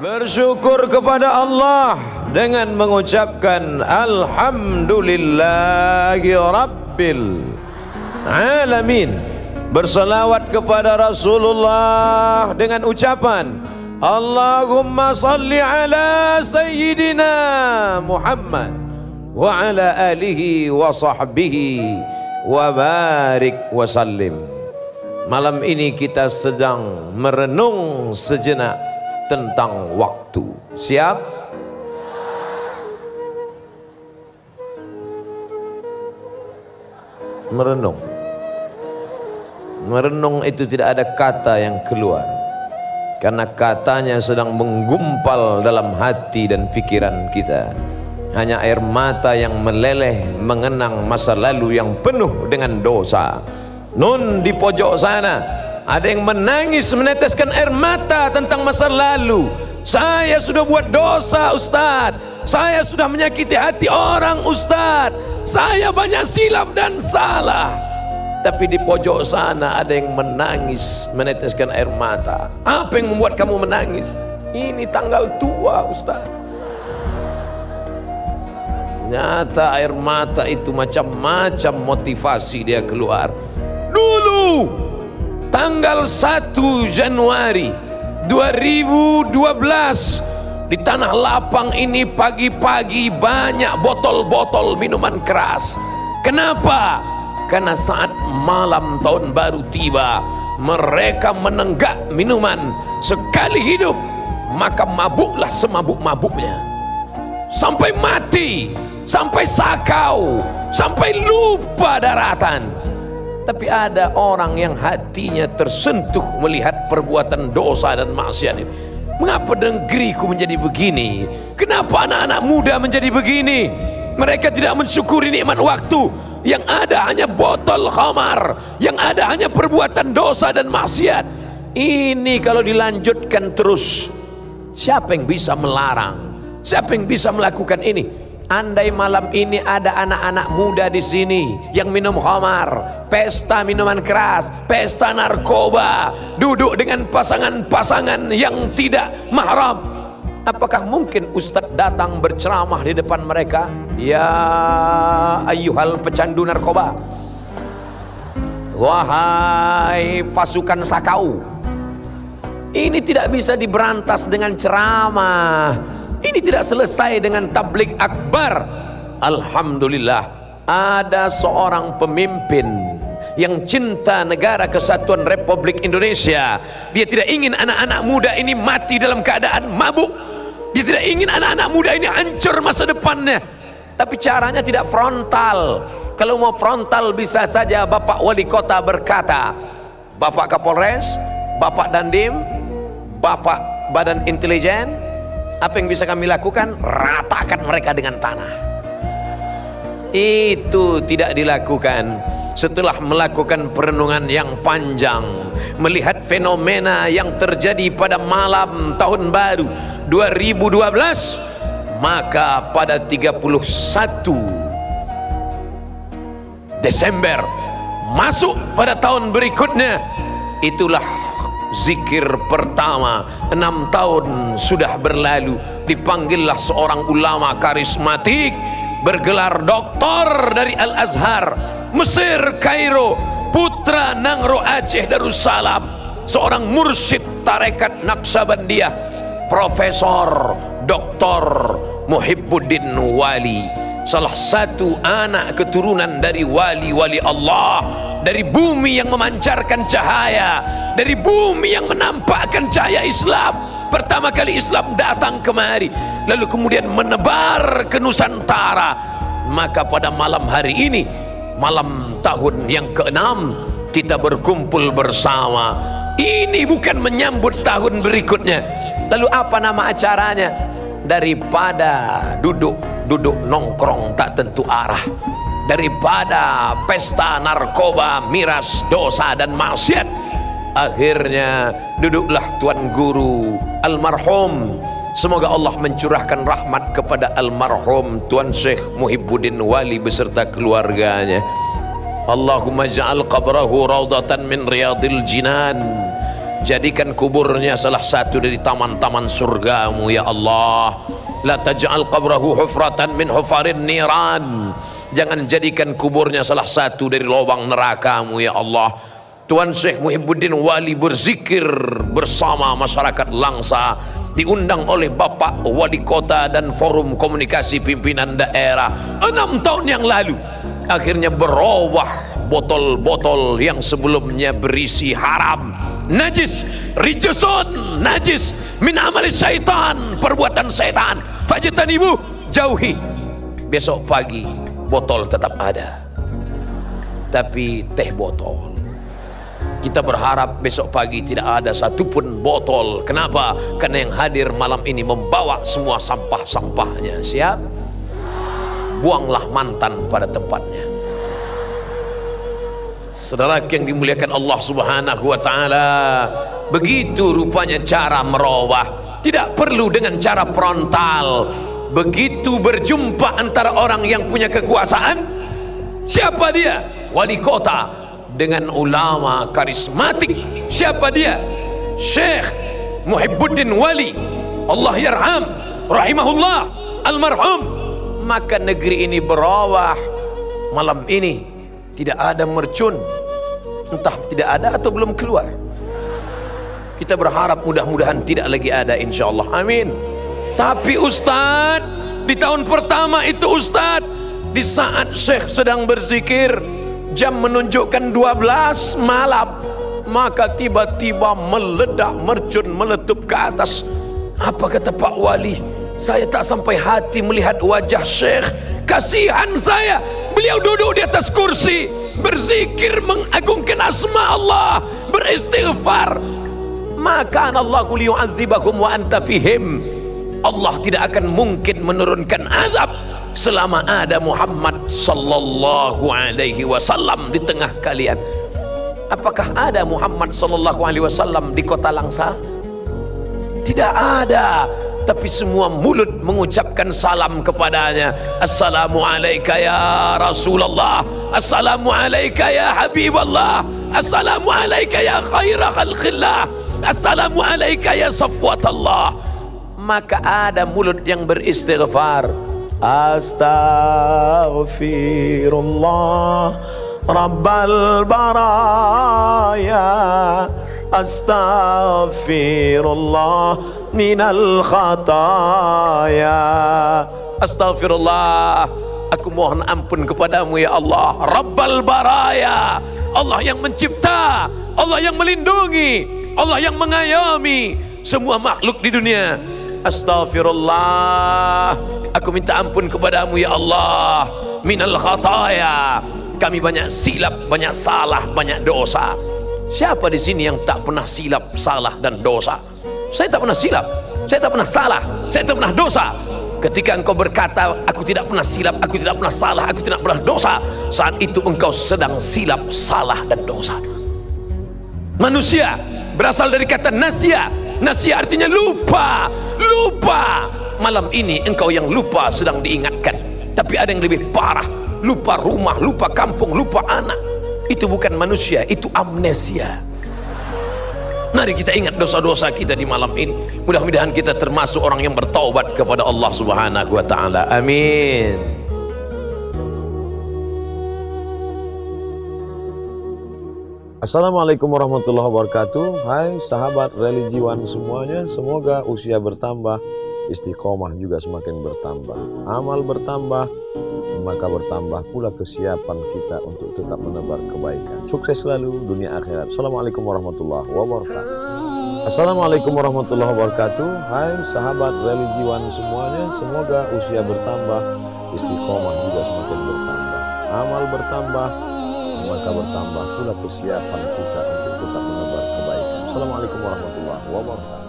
Bersyukur kepada Allah dengan mengucapkan Alhamdulillahi Rabbil Alamin. Bersalawat kepada Rasulullah dengan ucapan Allahumma salli ala Sayyidina Muhammad Wa ala alihi wa sahbihi Wa barik wa sallim. Malam ini kita sedang merenung sejenak tentang waktu. Siap? Merenung. Merenung itu tidak ada kata yang keluar. Karena katanya sedang menggumpal dalam hati dan pikiran kita. Hanya air mata yang meleleh mengenang masa lalu yang penuh dengan dosa. Nun di pojok sana ada yang menangis meneteskan air mata tentang masa lalu. Saya sudah buat dosa Ustaz. Saya sudah menyakiti hati orang Ustaz. Saya banyak silap dan salah. Tapi di pojok sana ada yang menangis meneteskan air mata. Apa yang membuat kamu menangis? Ini tanggal tua Ustaz. Nyata air mata itu macam-macam motivasi dia keluar. Dulu tanggal 1 Januari 2012 di tanah lapang ini pagi-pagi banyak botol-botol minuman keras. Kenapa? karena saat malam tahun baru tiba mereka menenggak minuman. Sekali hidup maka mabuklah semabuk-mabuknya. Sampai mati sampai sakau sampai lupa daratan tapi ada orang yang hatinya tersentuh melihat perbuatan dosa dan maksiat itu. Mengapa negeriku menjadi begini? Kenapa anak-anak muda menjadi begini? Mereka tidak mensyukuri nikmat waktu. Yang ada hanya botol khamar, yang ada hanya perbuatan dosa dan maksiat. Ini kalau dilanjutkan terus, siapa yang bisa melarang? Siapa yang bisa melakukan ini? Andai malam ini ada anak-anak muda di sini yang minum khamar, pesta minuman keras, pesta narkoba, duduk dengan pasangan-pasangan yang tidak mahram. Apakah mungkin Ustaz datang berceramah di depan mereka? Ya ayyuhal pecandu narkoba. Wahai pasukan sakau. Ini tidak bisa diberantas dengan ceramah ini tidak selesai dengan tablik akbar. Alhamdulillah ada seorang pemimpin yang cinta negara kesatuan Republik Indonesia. Dia tidak ingin anak-anak muda ini mati dalam keadaan mabuk. Dia tidak ingin anak-anak muda ini hancur masa depannya. Tapi caranya tidak frontal. Kalau mau frontal bisa saja Bapak Wali Kota berkata, Bapak Kapolres, Bapak Dandim, Bapak Badan Intelijen, apa yang bisa kami lakukan? Ratakan mereka dengan tanah. Itu tidak dilakukan setelah melakukan perenungan yang panjang melihat fenomena yang terjadi pada malam tahun baru 2012 maka pada 31 Desember masuk pada tahun berikutnya itulah zikir pertama enam tahun sudah berlalu. Dipanggillah seorang ulama karismatik bergelar doktor dari Al-Azhar Mesir Kairo putra Nangro Aceh Darussalam seorang mursyid tarekat Naksabandiyah Profesor Doktor Muhibbuddin Wali. Salah satu anak keturunan dari wali-wali Allah dari bumi yang memancarkan cahaya. Dari bumi yang menampakkan cahaya Islam. Pertama kali Islam datang kemari. Lalu kemudian menebar ke Nusantara. Maka pada malam hari ini malam tahun yang keenam kita berkumpul bersama. Ini bukan menyambut tahun berikutnya. Lalu apa nama acaranya? Daripada duduk duduk nongkrong tak tentu arah daripada pesta narkoba, miras, dosa dan maksiat. Akhirnya duduklah tuan guru almarhum. Semoga Allah mencurahkan rahmat kepada almarhum Tuan Syekh Muhibbuddin Wali beserta keluarganya. Allahumma ja'al qabrahu raudatan min riyadil jinan jadikan kuburnya salah satu dari taman-taman surgamu ya Allah la taj'al qabrahu hufratan min hufarin niran. Jangan jadikan kuburnya salah satu dari lubang nerakamu ya Allah. Tuan Syekh Muhibbuddin Wali berzikir bersama masyarakat Langsa diundang oleh Bapak Wali Kota dan Forum Komunikasi Pimpinan Daerah enam tahun yang lalu. Akhirnya berubah botol-botol yang sebelumnya berisi haram najis rijusun najis. Min amali syaitan perbuatan syaitan. Fajitan ibu jauhi. Besok pagi botol tetap ada. Tapi teh botol. Kita berharap besok pagi tidak ada satupun botol. Kenapa? karena yang hadir malam ini membawa semua sampah-sampahnya. Siap? buanglah mantan pada tempatnya saudara yang dimuliakan Allah subhanahu wa ta'ala begitu rupanya cara merubah tidak perlu dengan cara frontal. Begitu berjumpa antara orang yang punya kekuasaan siapa dia? wali kota. Dengan ulama karismatik siapa dia? Syekh Muhibbuddin Wali Allah yarham rahimahullah almarhum. Maka negeri ini berawah malam ini tidak ada mercun. Entah tidak ada atau belum keluar. Kita berharap mudah-mudahan tidak lagi ada insyaallah. Amin. Tapi Ustaz di tahun pertama itu Ustaz di saat Syekh sedang berzikir jam menunjukkan 12 malam maka tiba-tiba meledak mercun meletup ke atas. Apa kata Pak Wali? Saya tak sampai hati melihat wajah Syekh. Kasihan saya beliau duduk di atas kursi berzikir mengagungkan asma Allah beristighfar maka Allah liyu'adzibakum wa anta fihim Allah tidak akan mungkin menurunkan azab selama ada Muhammad sallallahu alaihi wasallam di tengah kalian. Apakah ada Muhammad sallallahu alaihi wasallam di kota Langsa? Tidak ada. Tapi semua mulut mengucapkan salam kepadanya. Assalamu alayka ya Rasulullah. Assalamu alayka ya Habiballah. Assalamu alayka ya khaira khalqillah. Assalamu alayka ya safwatallah maka ada mulut yang beristighfar astaghfirullah rabbal baraya astaghfirullah minal khataya. Astaghfirullah. Aku mohon ampun kepadamu ya Allah. Rabbal baraya. Allah yang mencipta. Allah yang melindungi. Allah yang mengayomi semua makhluk di dunia. Astaghfirullah. Aku minta ampun kepadamu ya Allah. Minal khataya. Kami banyak silap, banyak salah, banyak dosa. Siapa di sini yang tak pernah silap, salah dan dosa? Saya tak pernah silap. Saya tak pernah salah. Saya tak pernah dosa. Ketika engkau berkata Aku tidak pernah silap, aku tidak pernah salah Aku tidak pernah dosa Saat itu engkau sedang silap, salah dan dosa. Manusia berasal dari kata nasia Nasia artinya lupa. Lupa. Malam ini engkau yang lupa sedang diingatkan. Tapi ada yang lebih parah. Lupa rumah lupa kampung lupa anak. Itu bukan manusia itu amnesia Mari kita ingat dosa-dosa kita di malam ini. Mudah-mudahan kita termasuk orang yang bertaubat kepada Allah Subhanahu wa taala. Amin. Assalamualaikum warahmatullahi wabarakatuh Hai sahabat religiwan semuanya Semoga usia bertambah Istiqomah juga semakin bertambah Amal bertambah Maka bertambah pula kesiapan kita Untuk tetap menebar kebaikan Sukses selalu dunia akhirat Assalamualaikum warahmatullahi wabarakatuh Assalamualaikum warahmatullahi wabarakatuh Hai sahabat religiwan semuanya Semoga usia bertambah Istiqomah juga semakin bertambah Amal bertambah maka bertambah pula kesiapan kita untuk tetap menebar kebaikan. Assalamualaikum warahmatullahi wabarakatuh.